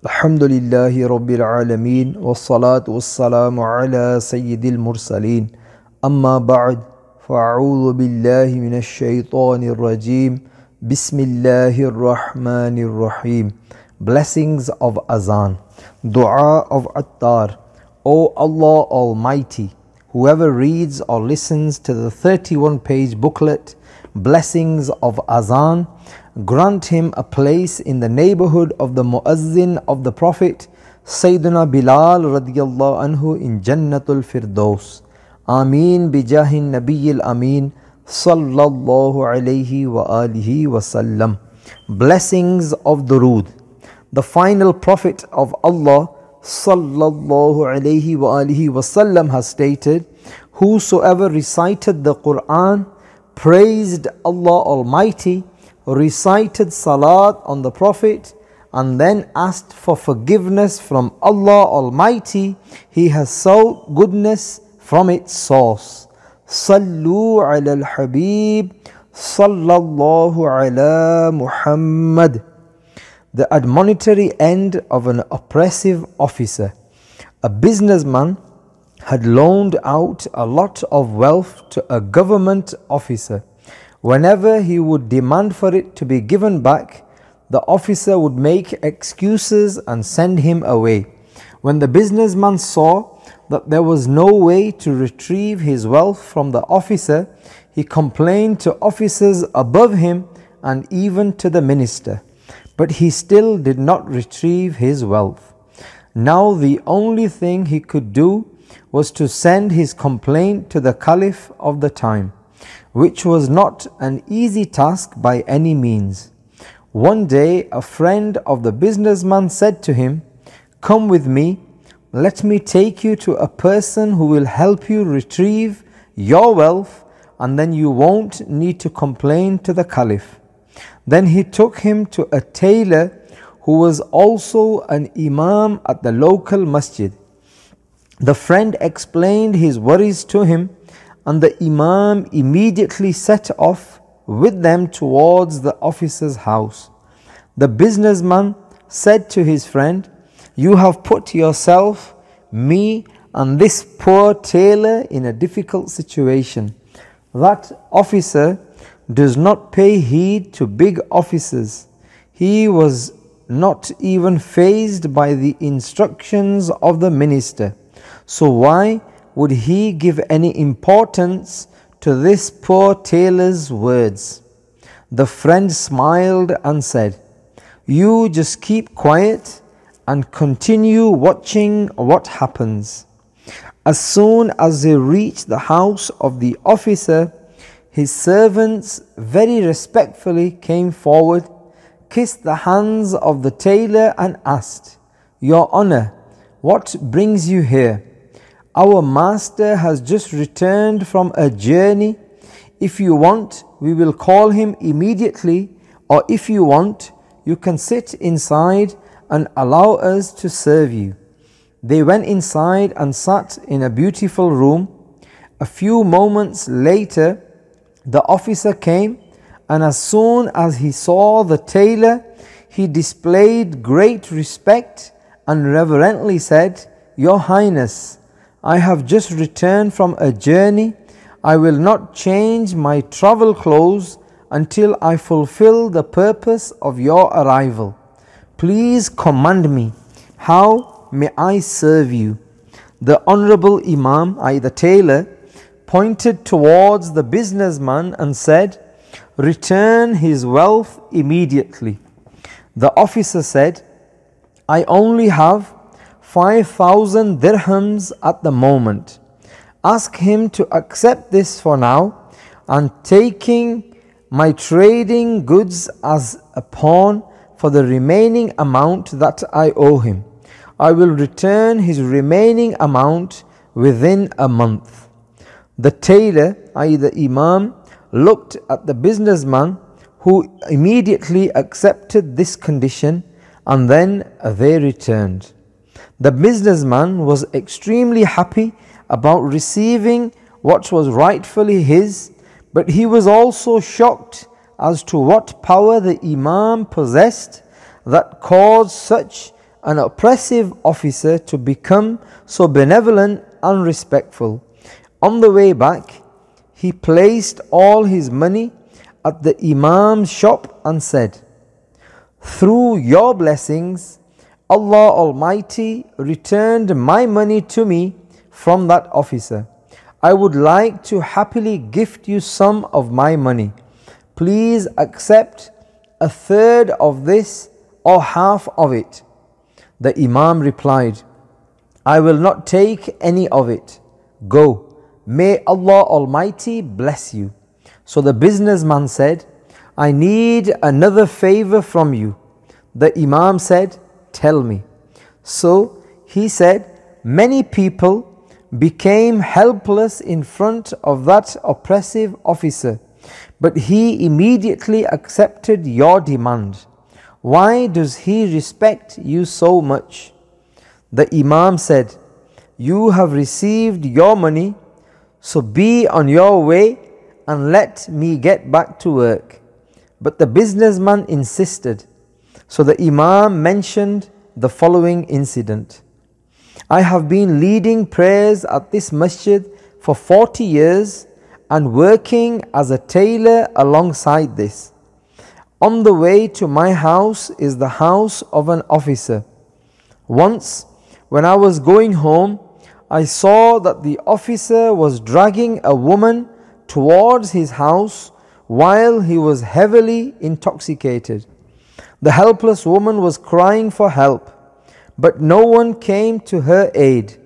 الحمد لله رب العالمين والصلاة والسلام على سيد المرسلين. أما بعد فأعوذ بالله من الشيطان الرجيم. بسم الله الرحمن الرحيم. Blessings of Azan. Dua of Attar. O Allah Almighty Whoever reads or listens to the 31 page booklet Blessings of Azan grant him a place in the neighborhood of the Muazzin of the Prophet Sayyidina Bilal radiallahu anhu in Jannatul Firdaus. Ameen bijahin Nabiyil Ameen sallallahu alayhi wa alihi wasallam. Blessings of the Durood. The final Prophet of Allah sallallahu alayhi wa alihi wasallam has stated, Whosoever recited the Quran, praised Allah Almighty, recited salat on the Prophet and then asked for forgiveness from Allah Almighty, he has sought goodness from its source. Sallu ala al-Habib sallallahu ala Muhammad. The admonitory end of an oppressive officer. A businessman had loaned out a lot of wealth to a government officer. Whenever he would demand for it to be given back, the officer would make excuses and send him away. When the businessman saw that there was no way to retrieve his wealth from the officer, he complained to officers above him and even to the minister. But he still did not retrieve his wealth. Now the only thing he could do was to send his complaint to the caliph of the time which was not an easy task by any means. One day, a friend of the businessman said to him, Come with me, let me take you to a person who will help you retrieve your wealth, and then you won't need to complain to the caliph. Then he took him to a tailor who was also an imam at the local masjid. The friend explained his worries to him and the Imam immediately set off with them towards the officer's house. The businessman said to his friend, You have put yourself, me, and this poor tailor in a difficult situation. That officer does not pay heed to big officers. He was not even fazed by the instructions of the minister. So why would he give any importance to this poor tailor's words? The friend smiled and said, You just keep quiet and continue watching what happens. As soon as they reached the house of the officer, his servants very respectfully came forward, kissed the hands of the tailor, and asked, Your Honor, what brings you here? Our master has just returned from a journey. If you want, we will call him immediately, or if you want, you can sit inside and allow us to serve you. They went inside and sat in a beautiful room. A few moments later, the officer came, and as soon as he saw the tailor, he displayed great respect and reverently said, Your Highness, I have just returned from a journey. I will not change my travel clothes until I fulfill the purpose of your arrival. Please command me. How may I serve you? The Honorable Imam, I the tailor, pointed towards the businessman and said, Return his wealth immediately. The officer said, I only have 5,000 dirhams at the moment. Ask him to accept this for now and taking my trading goods as a pawn for the remaining amount that I owe him. I will return his remaining amount within a month. The tailor, i.e., the Imam, looked at the businessman who immediately accepted this condition and then they returned. The businessman was extremely happy about receiving what was rightfully his, but he was also shocked as to what power the Imam possessed that caused such an oppressive officer to become so benevolent and respectful. On the way back, he placed all his money at the Imam's shop and said, Through your blessings, Allah Almighty returned my money to me from that officer. I would like to happily gift you some of my money. Please accept a third of this or half of it. The Imam replied, I will not take any of it. Go, may Allah Almighty bless you. So the businessman said, I need another favor from you. The Imam said, Tell me. So he said, Many people became helpless in front of that oppressive officer, but he immediately accepted your demand. Why does he respect you so much? The Imam said, You have received your money, so be on your way and let me get back to work. But the businessman insisted. So the Imam mentioned the following incident. I have been leading prayers at this masjid for 40 years and working as a tailor alongside this. On the way to my house is the house of an officer. Once, when I was going home, I saw that the officer was dragging a woman towards his house while he was heavily intoxicated. The helpless woman was crying for help, but no one came to her aid.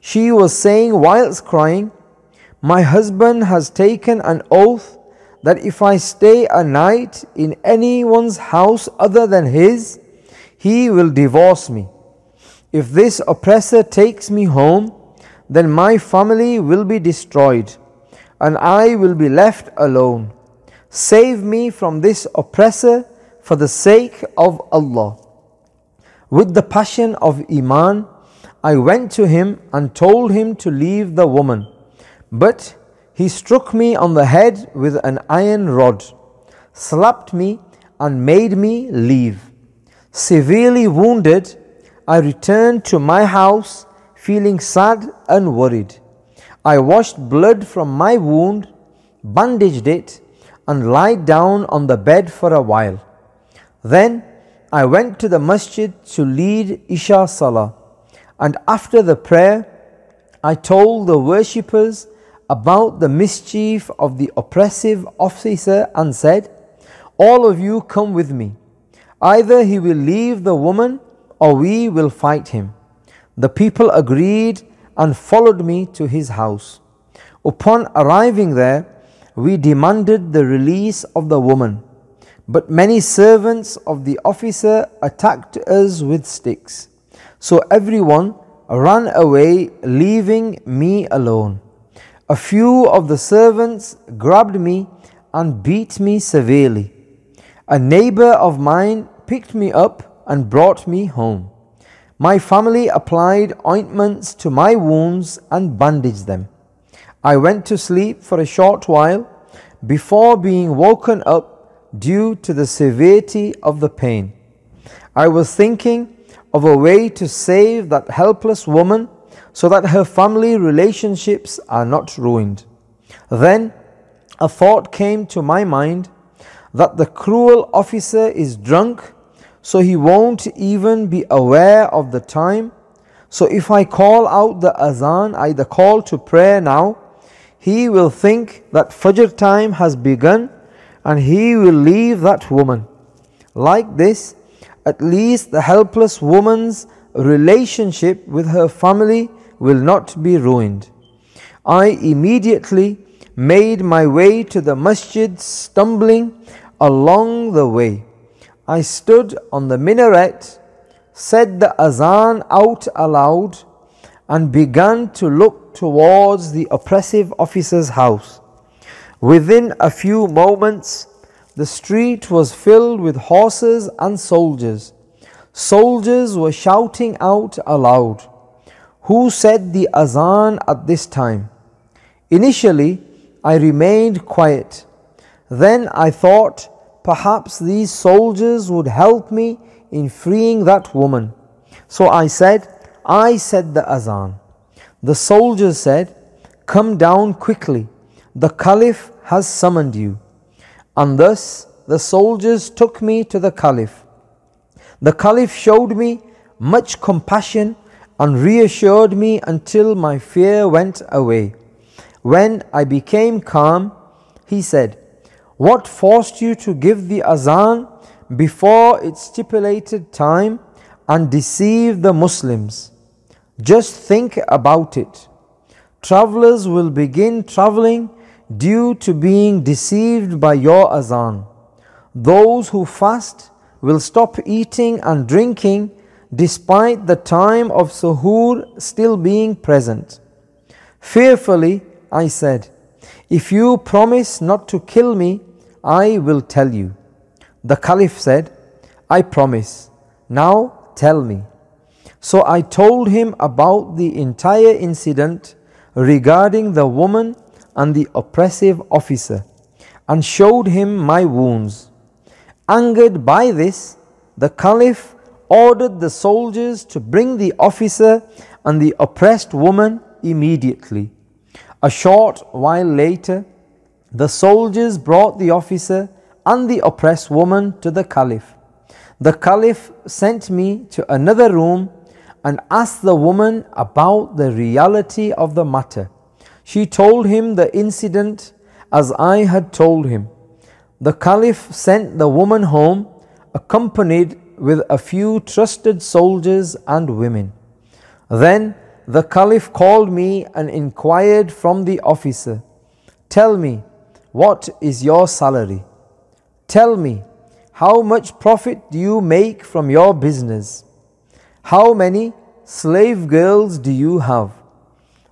She was saying whilst crying, My husband has taken an oath that if I stay a night in anyone's house other than his, he will divorce me. If this oppressor takes me home, then my family will be destroyed, and I will be left alone. Save me from this oppressor for the sake of Allah. With the passion of Iman, I went to him and told him to leave the woman. But he struck me on the head with an iron rod, slapped me, and made me leave. Severely wounded, I returned to my house feeling sad and worried. I washed blood from my wound, bandaged it, and lied down on the bed for a while. Then I went to the masjid to lead Isha Salah, and after the prayer, I told the worshippers about the mischief of the oppressive officer and said, All of you come with me. Either he will leave the woman or we will fight him. The people agreed and followed me to his house. Upon arriving there, we demanded the release of the woman. But many servants of the officer attacked us with sticks. So everyone ran away, leaving me alone. A few of the servants grabbed me and beat me severely. A neighbor of mine picked me up and brought me home. My family applied ointments to my wounds and bandaged them. I went to sleep for a short while before being woken up due to the severity of the pain. I was thinking of a way to save that helpless woman so that her family relationships are not ruined. Then a thought came to my mind that the cruel officer is drunk, so he won't even be aware of the time. So if I call out the azan, I the call to prayer now, he will think that Fajr time has begun and he will leave that woman. Like this, at least the helpless woman's relationship with her family will not be ruined. I immediately made my way to the masjid, stumbling along the way. I stood on the minaret, said the azan out aloud, and began to look towards the oppressive officer's house. Within a few moments, the street was filled with horses and soldiers. Soldiers were shouting out aloud. Who said the azan at this time? Initially, I remained quiet. Then I thought perhaps these soldiers would help me in freeing that woman. So I said, I said the azan. The soldiers said, Come down quickly, the Caliph has summoned you. And thus the soldiers took me to the Caliph. The Caliph showed me much compassion and reassured me until my fear went away. When I became calm, he said, What forced you to give the azan before its stipulated time and deceive the Muslims? Just think about it. Travelers will begin traveling due to being deceived by your azan. Those who fast will stop eating and drinking despite the time of suhoor still being present. Fearfully, I said, If you promise not to kill me, I will tell you. The Caliph said, I promise. Now tell me. So I told him about the entire incident regarding the woman and the oppressive officer and showed him my wounds. Angered by this, the Caliph ordered the soldiers to bring the officer and the oppressed woman immediately. A short while later, the soldiers brought the officer and the oppressed woman to the Caliph. The Caliph sent me to another room and asked the woman about the reality of the matter. She told him the incident as I had told him. The Caliph sent the woman home accompanied with a few trusted soldiers and women. Then the Caliph called me and inquired from the officer, Tell me, what is your salary? Tell me, how much profit do you make from your business? How many slave girls do you have?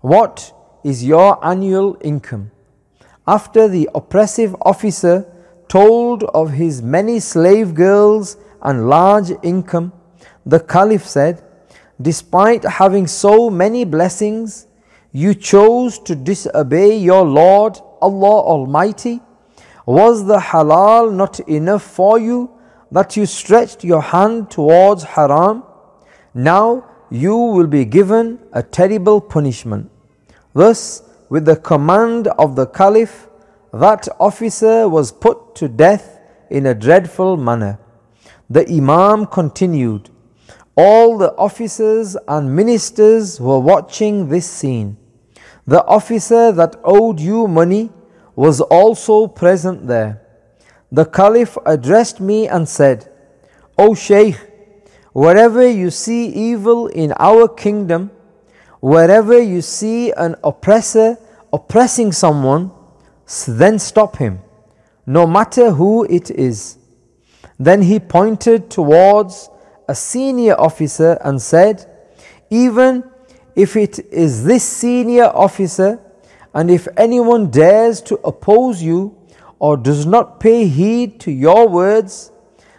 What is your annual income? After the oppressive officer told of his many slave girls and large income, the Caliph said, Despite having so many blessings, you chose to disobey your Lord Allah Almighty. Was the halal not enough for you that you stretched your hand towards haram? Now you will be given a terrible punishment. Thus, with the command of the Caliph, that officer was put to death in a dreadful manner. The Imam continued, All the officers and ministers were watching this scene. The officer that owed you money was also present there. The Caliph addressed me and said, O Shaykh, wherever you see evil in our kingdom, wherever you see an oppressor oppressing someone, then stop him, no matter who it is. Then he pointed towards a senior officer and said, Even if it is this senior officer, and if anyone dares to oppose you or does not pay heed to your words,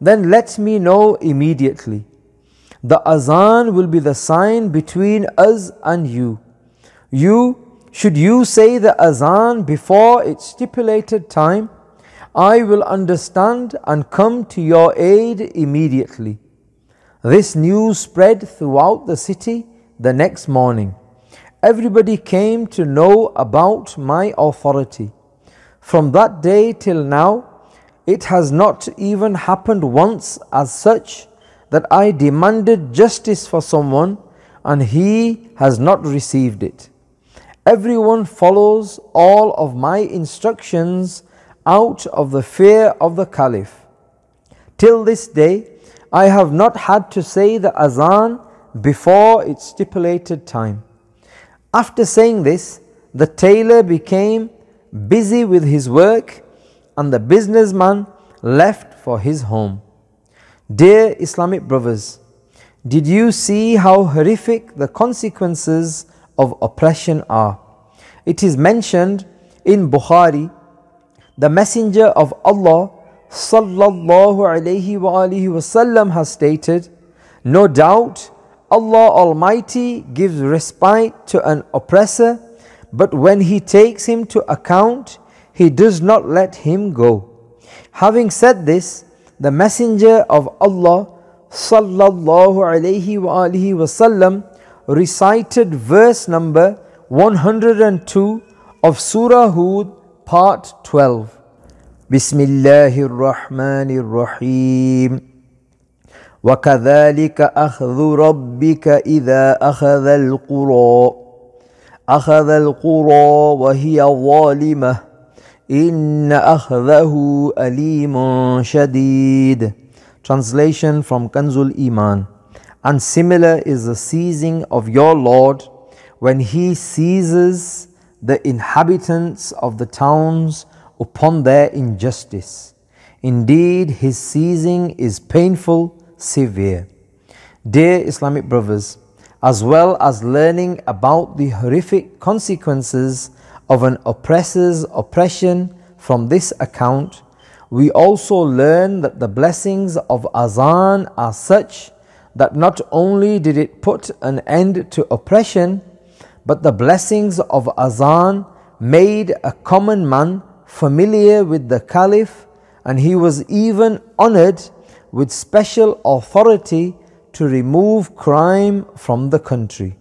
then let me know immediately. The azan will be the sign between us and you. You, should you say the azan before its stipulated time, I will understand and come to your aid immediately. This news spread throughout the city the next morning. Everybody came to know about my authority. From that day till now, it has not even happened once as such that I demanded justice for someone and he has not received it. Everyone follows all of my instructions out of the fear of the Caliph. Till this day, I have not had to say the azan before its stipulated time. After saying this, the tailor became busy with his work and the businessman left for his home. Dear Islamic brothers, did you see how horrific the consequences of oppression are? It is mentioned in Bukhari the Messenger of Allah sallallahu alaihi wasallam has stated, No doubt Allah Almighty gives respite to an oppressor, but when He takes him to account, He does not let him go. Having said this, the Messenger of Allah sallallahu alayhi wa alihi wasallam recited verse number 102 of Surah Hud part 12 بسم الله الرحمن الرحيم وكذلك أخذ ربك إذا أخذ القرى أخذ القرى وهي ظالمة إن أخذه أليم شديد Translation from Kanzul Iman And similar is the seizing of your Lord when He seizes the inhabitants of the towns upon their injustice. Indeed, His seizing is painful, severe. Dear Islamic brothers, as well as learning about the horrific consequences of an oppressor's oppression from this account, we also learn that the blessings of Azan are such that not only did it put an end to oppression, but the blessings of Azan made a common man familiar with the Caliph, and he was even honored with special authority to remove crime from the country.